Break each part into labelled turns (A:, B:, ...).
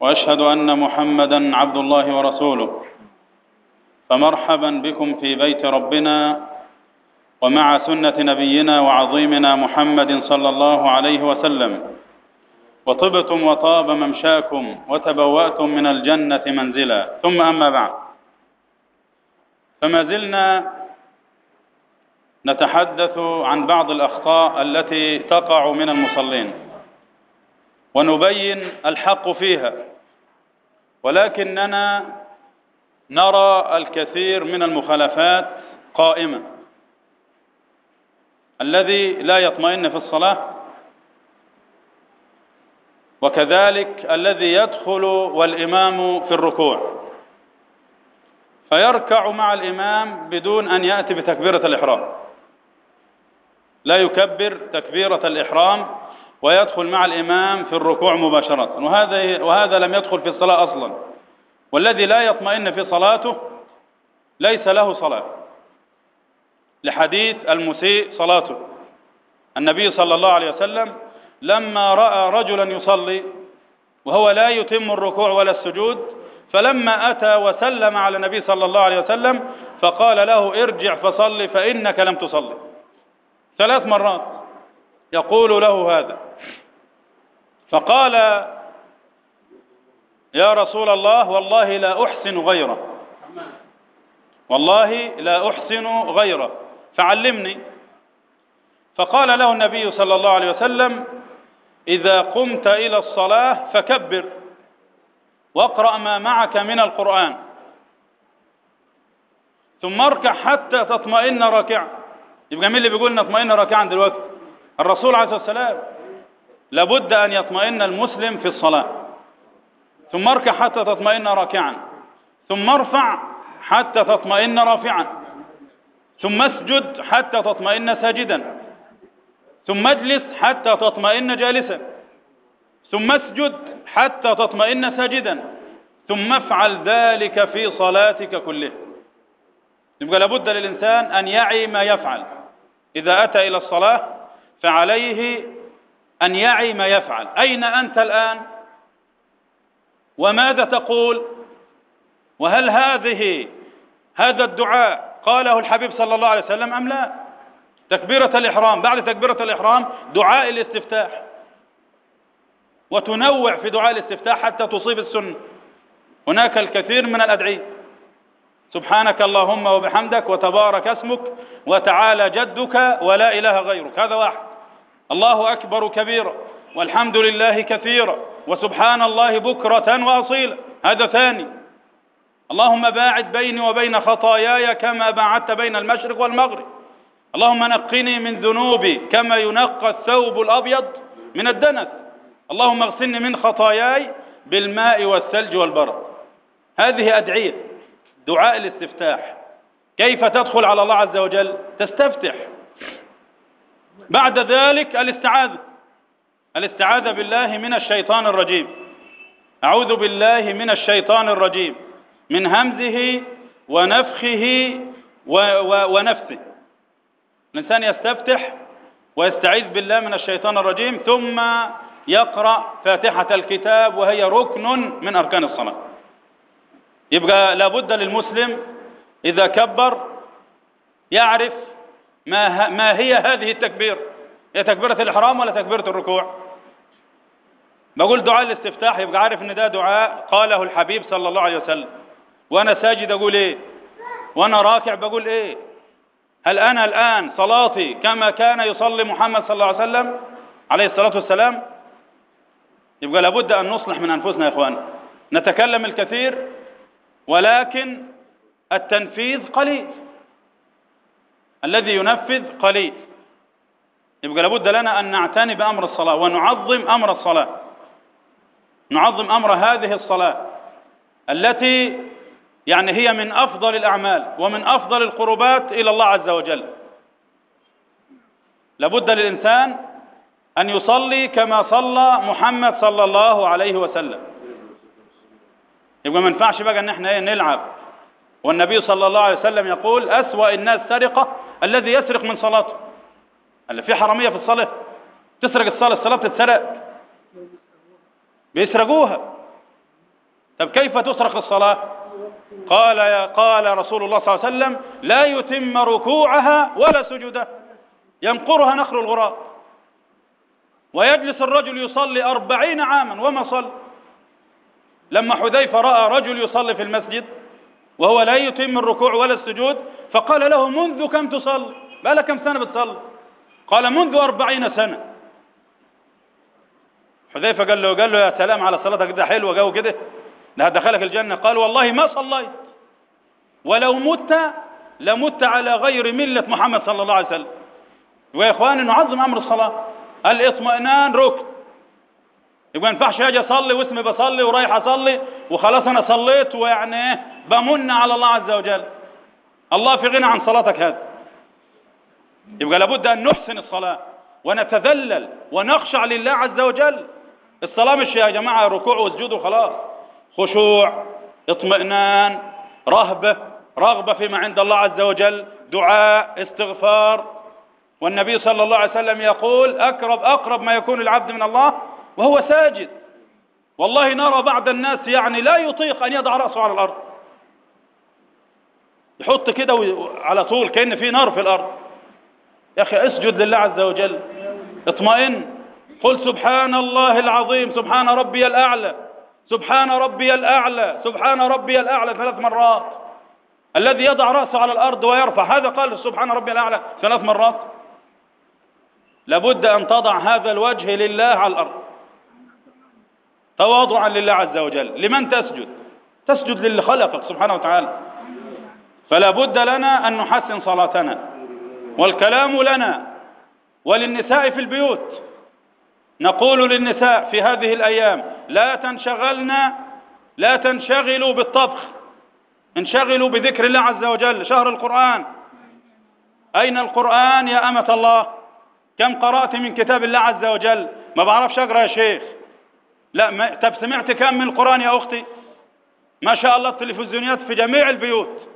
A: وأشهد أن محمدا عبد الله ورسوله. فمرحبا بكم في بيت ربنا ومع سنة نبينا وعظيمنا محمد صلى الله عليه وسلم. وطبتم وطاب ممشاكم وتبوأتم من الجنة منزلا. ثم أما بعد. فما زلنا نتحدث عن بعض الأخطاء التي تقع من المصلين. ونبين الحق فيها. ولكننا نرى الكثير من المخالفات قائمة. الذي لا يطمئن في الصلاة وكذلك الذي يدخل والإمام في الركوع. فيركع مع الإمام بدون أن يأتي بتكبيرة الإحرام. لا يكبر تكبيرة الإحرام ويدخل مع الإمام في الركوع مباشرة. وهذا, وهذا لم يدخل في الصلاة أصلا. والذي لا يطمئن في صلاته ليس له صلاة. لحديث المسيء صلاته. النبي صلى الله عليه وسلم لما رأى رجلا يصلي وهو لا يتم الركوع ولا السجود فلما أتى وسلم على النبي صلى الله عليه وسلم فقال له ارجع فصل فإنك لم تصلي. ثلاث مرات يقول له هذا. فقال يا رسول الله والله لا أحسن غيره. والله لا أحسن غيره. فعلمني. فقال له النبي صلى الله عليه وسلم إذا قمت إلى الصلاة فكبر واقرأ ما معك من القرآن. ثم اركع حتى تطمئن راكعا يبقى مين اللي بيقول نطمئن راكعا دلوقتي؟ الرسول عليه الصلاة والسلام. لابد أن يطمئن المسلم في الصلاة. ثم اركع حتى تطمئن راكعا. ثم ارفع حتى تطمئن رافعا. ثم اسجد حتى تطمئن ساجدا. ثم اجلس حتى تطمئن جالسا. ثم اسجد حتى تطمئن ساجدا. ثم افعل ذلك في صلاتك كلها يبقى لابد للإنسان أن يعي ما يفعل. إذا أتى إلى الصلاة فعليه أن يعي ما يفعل. أين أنت الآن؟ وماذا تقول؟ وهل هذه هذا الدعاء قاله الحبيب صلى الله عليه وسلم أم لا؟ تكبيرة الإحرام بعد تكبيرة الإحرام دعاء الاستفتاح. وتنوع في دعاء الاستفتاح حتى تصيب السنة. هناك الكثير من الأدعية. سبحانك اللهم وبحمدك وتبارك اسمك وتعالى جدك ولا إله غيرك. هذا واحد. الله أكبر كبيرا والحمد لله كثيرا وسبحان الله بكرة وأصيلا هذا ثاني. اللهم باعد بيني وبين خطاياي كما باعدت بين المشرق والمغرب. اللهم نقني من ذنوبي كما ينقى الثوب الأبيض من الدنس. اللهم اغسلني من خطاياي بالماء والثلج والبرد. هذه أدعية دعاء الاستفتاح. كيف تدخل على الله عز وجل؟ تستفتح. بعد ذلك الاستعاذة الاستعاذة بالله من الشيطان الرجيم. أعوذ بالله من الشيطان الرجيم. من همزه ونفخه و و ونفسه. الإنسان يستفتح ويستعيذ بالله من الشيطان الرجيم ثم يقرأ فاتحة الكتاب وهي ركن من أركان الصلاة. يبقى لابد للمسلم إذا كبر يعرف ما, ما هي هذه التكبير؟ هي تكبيرة الإحرام ولا تكبيرة الركوع؟ بقول دعاء الاستفتاح يبقى عارف إن ده دعاء قاله الحبيب صلى الله عليه وسلم. وأنا ساجد أقول إيه؟ وأنا راكع بقول إيه؟ هل أنا الآن صلاتي كما كان يصلي محمد صلى الله عليه وسلم؟ عليه الصلاة والسلام. يبقى لابد أن نصلح من أنفسنا يا إخوان. نتكلم الكثير ولكن التنفيذ قليل. الذي ينفذ قليل. يبقى لابد لنا أن نعتني بأمر الصلاة ونعظم أمر الصلاة. نعظم أمر هذه الصلاة التي يعني هي من أفضل الأعمال ومن أفضل القربات إلى الله عز وجل. لابد للإنسان أن يصلي كما صلى محمد صلى الله عليه وسلم. يبقى ما ينفعش بقى إن إحنا إيه نلعب. والنبي صلى الله عليه وسلم يقول أسوأ الناس سرقة الذي يسرق من صلاته اللي في حرامية في الصلاة تسرق الصلاة الصلاة تتسرق بيسرقوها. طب كيف تسرق الصلاة؟ قال يا قال رسول الله صلى الله عليه وسلم لا يتم ركوعها ولا سجودها ينقرها نخر الغراب. ويجلس الرجل يصلي أربعين عاما وما صلى. لما حذيفة رأى رجل يصلي في المسجد وهو لا يتم الركوع ولا السجود فقال له منذ كم تصلي بقى كم سنة بتصلي قال منذ أربعين سنة. حذيفة قال له قال له يا سلام على صلاتك ده حلوة جو كده. ده دخلك الجنة. قال والله ما صليت. ولو مت لمت على غير ملة محمد صلى الله عليه وسلم. ويا إخواني نعظم أمر الصلاة. الاطمئنان ركن. يبقى ما ينفعش أجي أصلي واسمي بصلي ورايح أصلي وخلاص أنا صليت ويعني بمن على الله عز وجل. الله في غنى عن صلاتك هذا يبقى لابد أن نحسن الصلاة ونتذلل ونخشع لله عز وجل. الصلاه مش يا جماعة ركوع وسجود وخلاص. خشوع اطمئنان رهبة رغبة فيما عند الله عز وجل دعاء استغفار. والنبي صلى الله عليه وسلم يقول أقرب أقرب ما يكون العبد من الله وهو ساجد. والله نرى بعض الناس يعني لا يطيق أن يضع رأسه على الأرض. يحط كده على طول كأن في نار في الأرض. يا أخي أسجد لله عز وجل. اطمئن. قل سبحان الله العظيم. سبحان ربي الأعلى. سبحان ربي الأعلى. سبحان ربي الأعلى ثلاث مرات. الذي يضع رأسه على الأرض ويرفع. هذا قال سبحان ربي الأعلى ثلاث مرات. لابد أن تضع هذا الوجه لله على الأرض. تواضعا لله عز وجل. لمن تسجد؟ تسجد للي خلقك سبحانه وتعالى. فلا بد لنا أن نحسن صلاتنا. والكلام لنا وللنساء في البيوت. نقول للنساء في هذه الأيام لا تنشغلنا لا تنشغلوا بالطبخ. انشغلوا بذكر الله عز وجل شهر القرآن. أين القرآن يا أمة الله؟ كم قرأت من كتاب الله عز وجل؟ ما بعرفش أقرأ يا شيخ. لا ما طب سمعت كم من القرآن يا أختي؟ ما شاء الله التلفزيونات في جميع البيوت.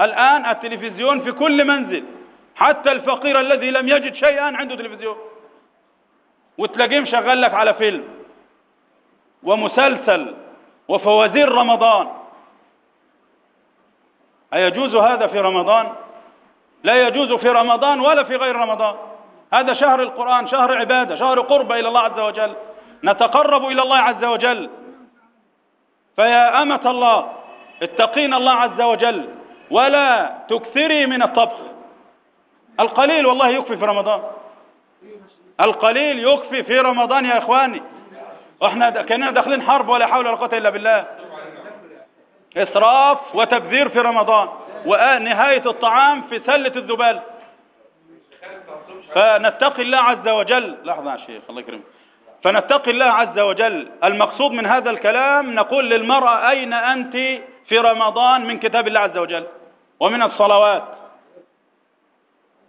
A: الآن التلفزيون في كل منزل حتى الفقير الذي لم يجد شيئا عنده تلفزيون. وتلاقيه مشغل لك على فيلم ومسلسل وفوازير رمضان. أيجوز هذا في رمضان؟ لا يجوز في رمضان ولا في غير رمضان. هذا شهر القرآن شهر عبادة شهر قربة إلى الله عز وجل. نتقرب إلى الله عز وجل. فيا أمة الله اتقين الله عز وجل. ولا تكثري من الطبخ. القليل والله يكفي في رمضان. القليل يكفي في رمضان يا إخواني. إحنا كنا داخلين حرب ولا حول ولا قوة إلا بالله. إسراف وتبذير في رمضان. ونهاية الطعام في سلة الذبال. فنتقي الله عز وجل لحظة يا شيخ الله يكرمك. فنتقي الله عز وجل. المقصود من هذا الكلام نقول للمرأة أين أنت في رمضان من كتاب الله عز وجل. ومن الصلوات.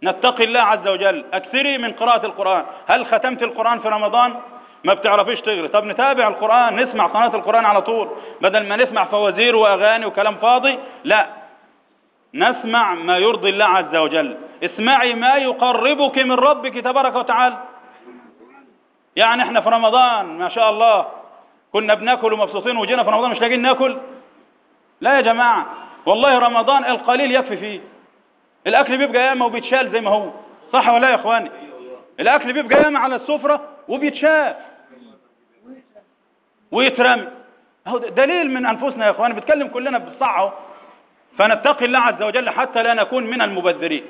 A: نتقي الله عز وجل. أكثري من قراءة القرآن. هل ختمت القرآن في رمضان؟ ما بتعرفيش تقري طب نتابع القرآن نسمع قناة القرآن على طول. بدل ما نسمع فوازير وأغاني وكلام فاضي لا. نسمع ما يرضي الله عز وجل. اسمعي ما يقربك من ربك تبارك وتعالى. يعني إحنا في رمضان ما شاء الله كنا بناكل ومبسوطين وجينا في رمضان مش لاقيين ناكل؟ لا يا جماعة. والله رمضان القليل يكفي فيه. الأكل بيبقى ياما وبيتشال زي ما هو. صح ولا يا إخواني؟ الأكل بيبقى ياما على السفرة وبيتشال ويترمي هو دليل من أنفسنا يا إخواني بتكلم كلنا بالصحة. فنتقي الله عز وجل حتى لا نكون من المبذرين.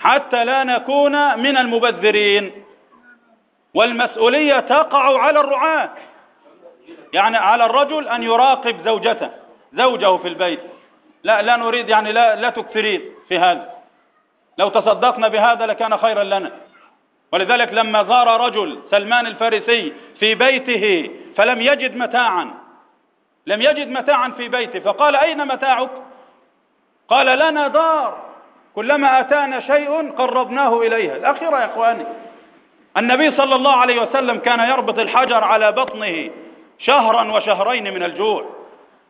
A: حتى لا نكون من المبذرين. والمسؤولية تقع على الرعاة. يعني على الرجل أن يراقب زوجته زوجه في البيت. لا لا نريد يعني لا, لا تكثرين في هذا. لو تصدقنا بهذا لكان خيرا لنا. ولذلك لما زار رجل سلمان الفارسي في بيته فلم يجد متاعا لم يجد متاعا في بيته فقال أين متاعك؟ قال لنا دار كلما أتانا شيء قربناه إليها. الأخيرة يا إخواني النبي صلى الله عليه وسلم كان يربط الحجر على بطنه شهرا وشهرين من الجوع.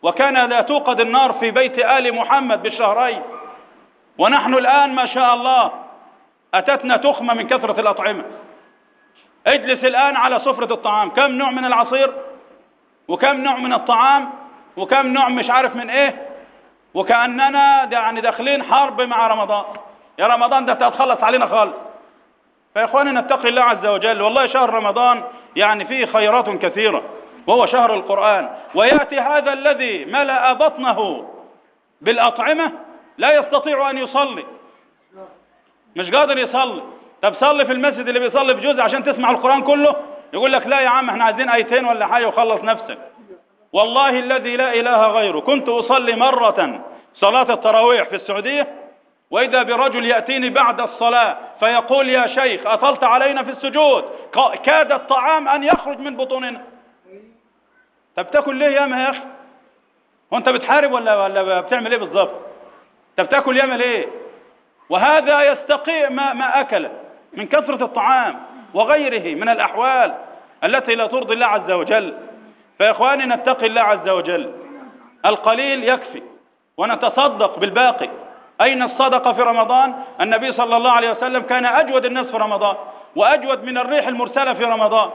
A: وكان لا توقد النار في بيت آل محمد بالشهرين. ونحن الآن ما شاء الله أتتنا تخمة من كثرة الأطعمة. اجلس الآن على سفرة الطعام. كم نوع من العصير؟ وكم نوع من الطعام؟ وكم نوع مش عارف من إيه؟ وكأننا يعني داخلين حرب مع رمضان. يا رمضان ده تتخلص علينا خالص. فيا إخواني نتقي الله عز وجل. والله شهر رمضان يعني فيه خيرات كثيرة. وهو شهر القرآن. ويأتي هذا الذي ملأ بطنه بالأطعمة لا يستطيع أن يصلي. مش قادر يصلي. طب صلي في المسجد اللي بيصلي في جزء عشان تسمع القرآن كله؟ يقول لك لا يا عم إحنا عايزين أيتين ولا حاجة وخلص نفسك. والله الذي لا إله غيره. كنت أصلي مرة صلاة التراويح في السعودية وإذا برجل يأتيني بعد الصلاة فيقول يا شيخ أطلت علينا في السجود كاد الطعام أن يخرج من بطوننا. طب تاكل ليه ياما يا أخي هو أنت بتحارب ولا ولا بتعمل إيه بالظبط؟ طب تاكل ياما ليه؟ وهذا يستقيء ما, ما أكل من كثرة الطعام وغيره من الأحوال التي لا ترضي الله عز وجل. فيا إخواني نتقي الله عز وجل. القليل يكفي ونتصدق بالباقي. أين الصدقة في رمضان؟ النبي صلى الله عليه وسلم كان أجود الناس في رمضان وأجود من الريح المرسلة في رمضان.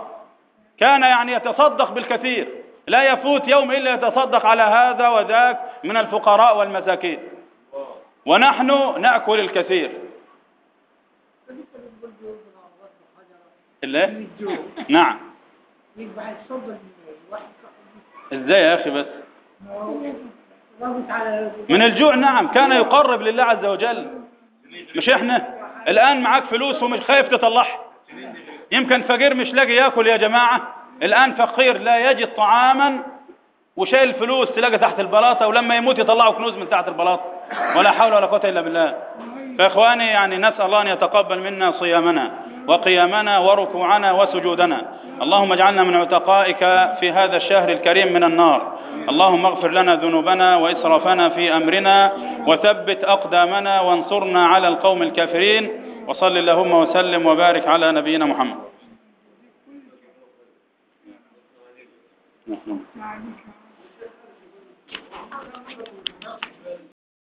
A: كان يعني يتصدق بالكثير لا يفوت يوم إلا يتصدق على هذا وذاك من الفقراء والمساكين. ونحن نأكل الكثير. الله نعم. إزاي يا أخي بس؟ من الجوع نعم. كان يقرب لله عز وجل. مش إحنا؟ الآن معاك فلوس ومش خايف تطلعها. يمكن فقير مش لاقي ياكل يا جماعة. الآن فقير لا يجد طعاما وشايل الفلوس تلاقي تحت البلاطة ولما يموت يطلعوا كنوز من تحت البلاطة. ولا حول ولا قوة إلا بالله. فإخواني يعني نسأل الله أن يتقبل منا صيامنا وقيامنا وركوعنا وسجودنا. اللهم اجعلنا من عتقائك في هذا الشهر الكريم من النار. اللهم اغفر لنا ذنوبنا وإسرافنا في أمرنا وثبت أقدامنا وانصرنا على القوم الكافرين. وصل اللهم وسلم وبارك على نبينا محمد.